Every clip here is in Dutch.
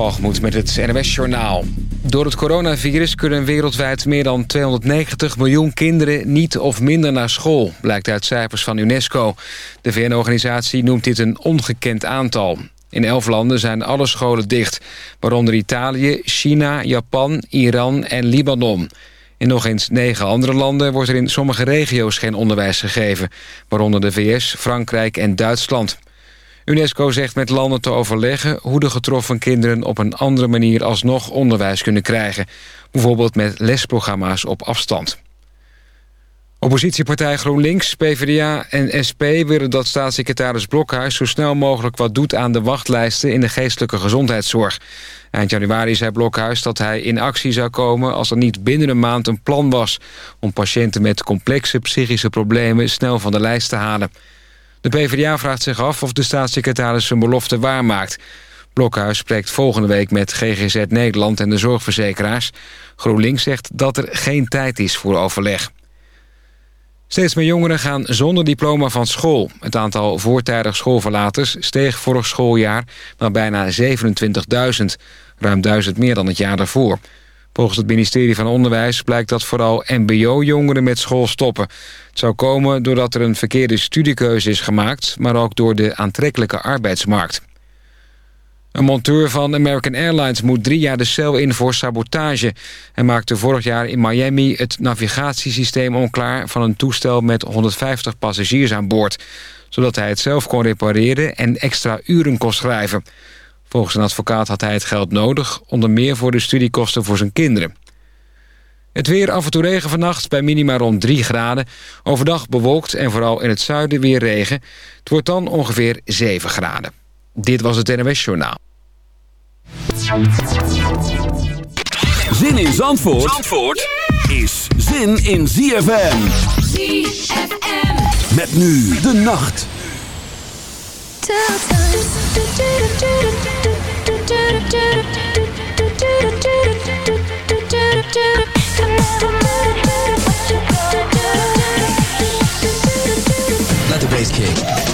Algemoed met het NWS-journaal. Door het coronavirus kunnen wereldwijd meer dan 290 miljoen kinderen niet of minder naar school, blijkt uit cijfers van UNESCO. De VN-organisatie noemt dit een ongekend aantal. In elf landen zijn alle scholen dicht, waaronder Italië, China, Japan, Iran en Libanon. In nog eens negen andere landen wordt er in sommige regio's geen onderwijs gegeven, waaronder de VS, Frankrijk en Duitsland. UNESCO zegt met landen te overleggen hoe de getroffen kinderen op een andere manier alsnog onderwijs kunnen krijgen. Bijvoorbeeld met lesprogramma's op afstand. Oppositiepartij GroenLinks, PvdA en SP willen dat staatssecretaris Blokhuis zo snel mogelijk wat doet aan de wachtlijsten in de geestelijke gezondheidszorg. Eind januari zei Blokhuis dat hij in actie zou komen als er niet binnen een maand een plan was om patiënten met complexe psychische problemen snel van de lijst te halen. De PvdA vraagt zich af of de staatssecretaris zijn belofte waarmaakt. Blokhuis spreekt volgende week met GGZ Nederland en de zorgverzekeraars. GroenLinks zegt dat er geen tijd is voor overleg. Steeds meer jongeren gaan zonder diploma van school. Het aantal voortijdig schoolverlaters steeg vorig schooljaar naar bijna 27.000. Ruim 1000 meer dan het jaar daarvoor. Volgens het ministerie van Onderwijs blijkt dat vooral mbo-jongeren met school stoppen. Zou komen doordat er een verkeerde studiekeuze is gemaakt... maar ook door de aantrekkelijke arbeidsmarkt. Een monteur van American Airlines moet drie jaar de cel in voor sabotage. Hij maakte vorig jaar in Miami het navigatiesysteem onklaar... van een toestel met 150 passagiers aan boord. Zodat hij het zelf kon repareren en extra uren kon schrijven... Volgens een advocaat had hij het geld nodig... onder meer voor de studiekosten voor zijn kinderen. Het weer af en toe regen vannacht bij minima rond 3 graden. Overdag bewolkt en vooral in het zuiden weer regen. Het wordt dan ongeveer 7 graden. Dit was het NWS Journaal. Zin in Zandvoort, Zandvoort is zin in ZFM. ZFM. Met nu de nacht. Let the bass kick.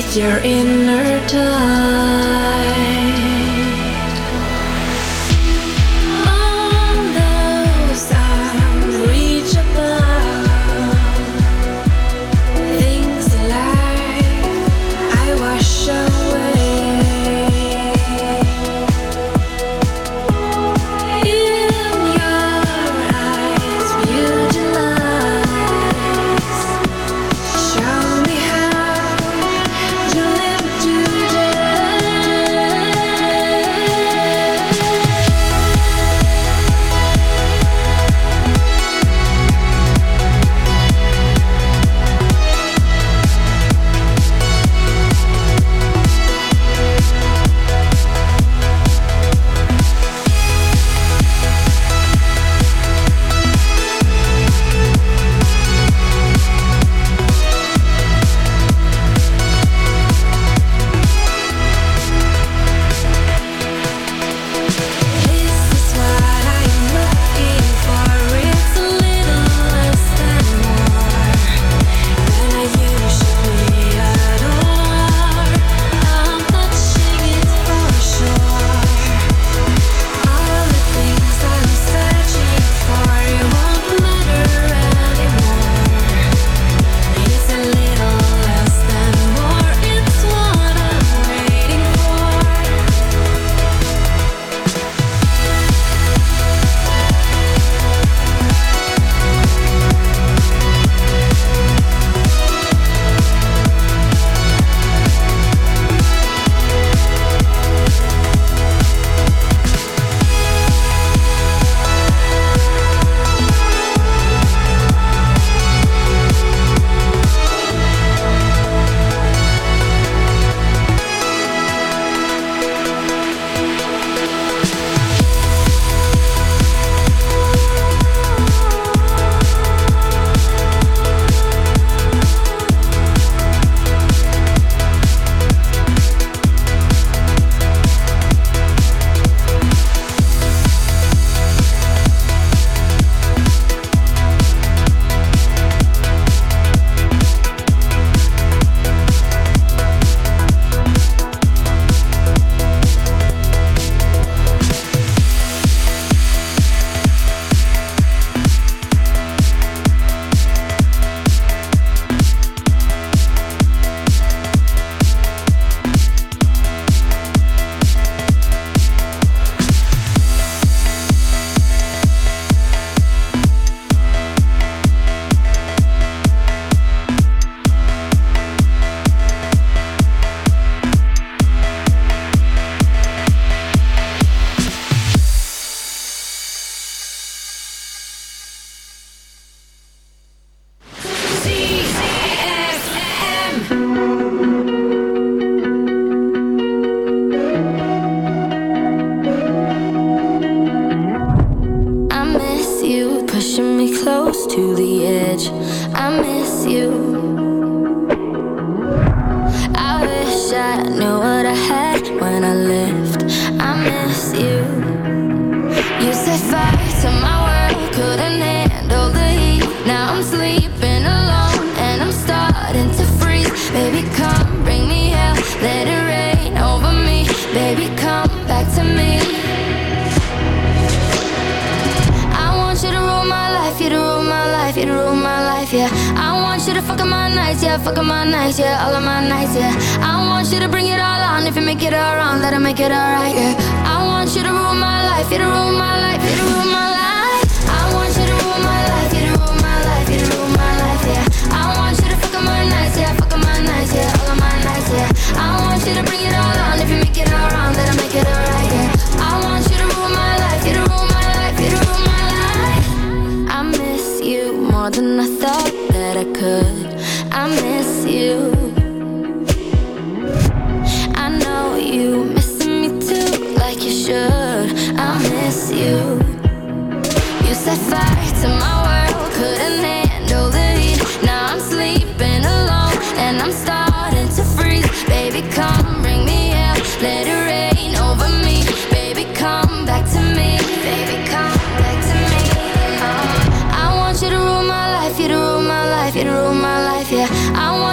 feed your inner time. Nights, yeah, fucking my nights, yeah, all of my nights, yeah. I want you to bring it all on. If you make it all wrong, let make it alright, yeah. I want you to rule my life, you to rule my life, you to rule my life. I want you to rule my life, you to rule my life, you to rule my life, yeah. I want you to my nights, yeah, my nights, yeah, all of my nights, yeah. I want you to bring it all on. If you make it all wrong, let it make it alright, yeah. I want you to rule my life, you to rule my life, you to rule my life. I miss you more than I thought that I could. I miss you. I know you missing me too, like you should. I miss you. You set fire to my world,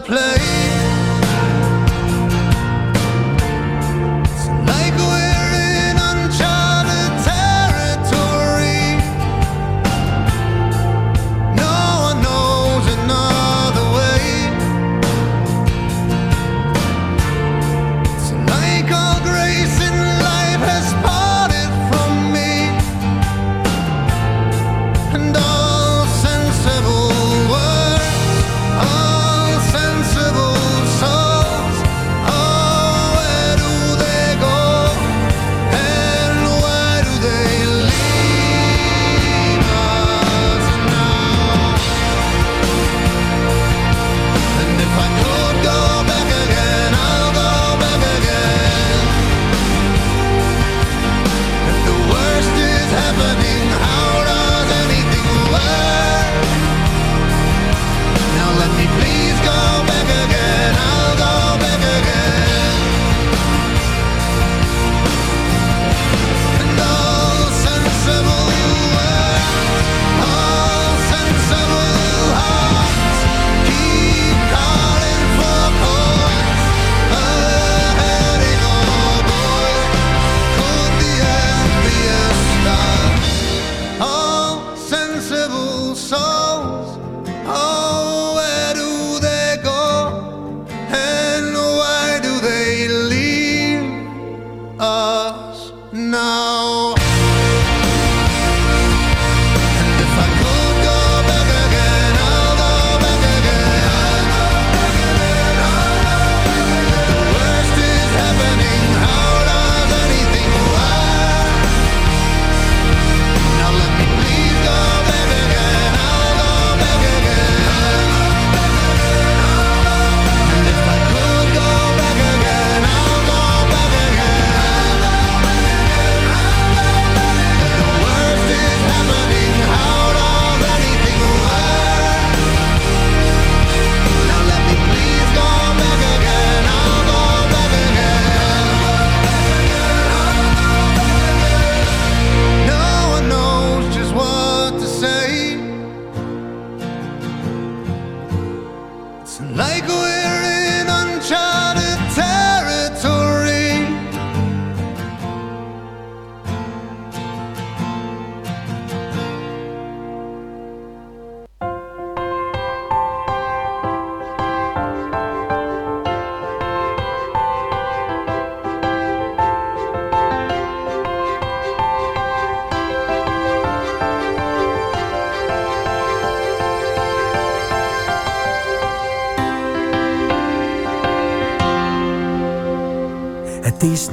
Play.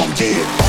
I'm dead.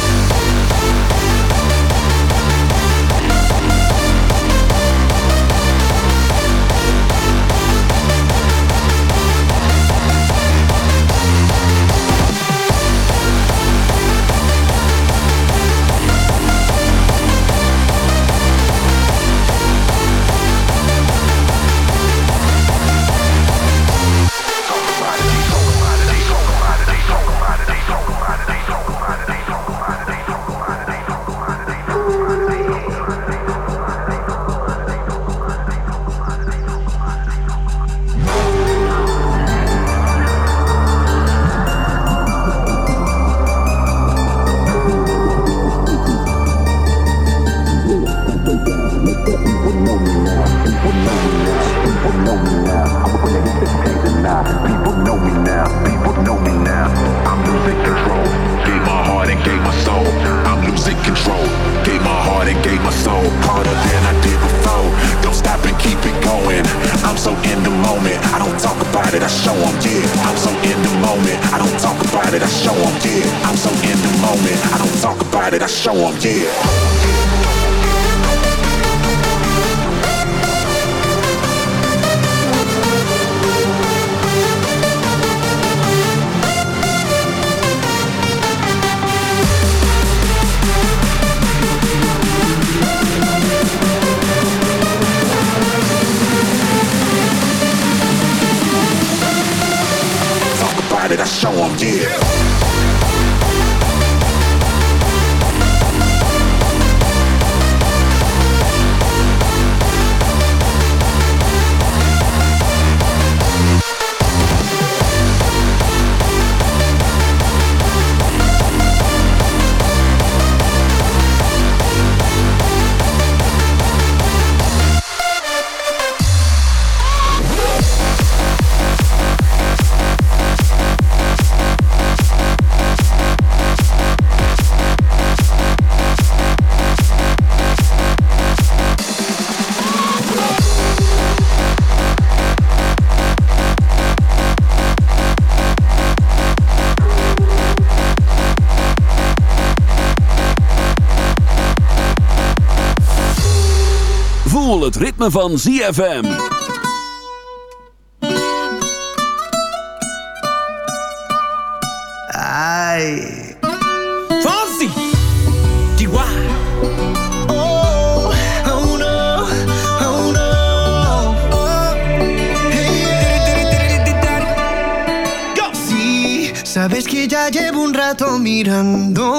Yeah. ritme van ZFM. Ai. Fonzie. Oh, oh oh sabes que ya llevo un rato mirando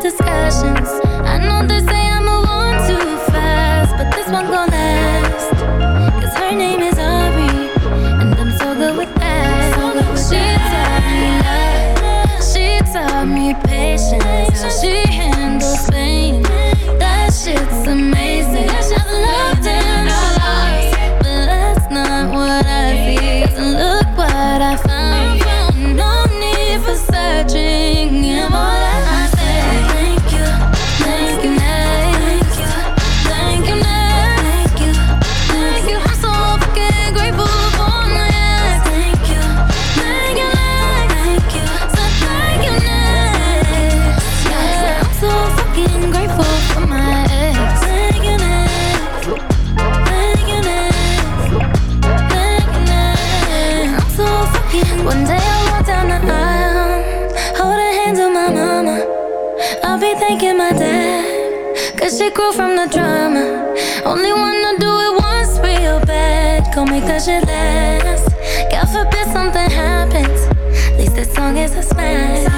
discussions. I know they say I'm a one too fast, but this one gon' guess grew from the drama. Only wanna do it once real bad. Go make that shit last. God forbid something happens. At least that song is a smash.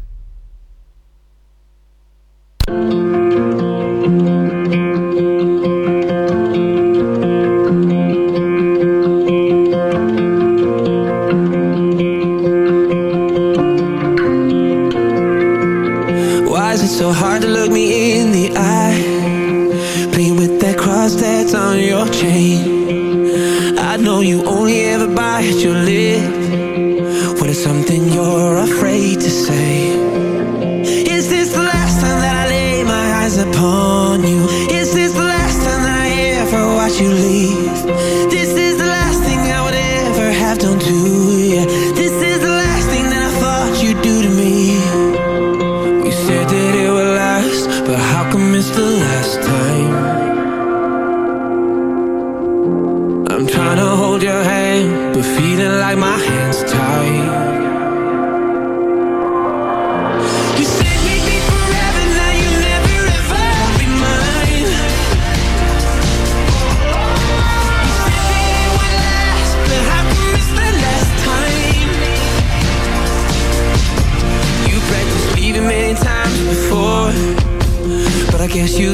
guess you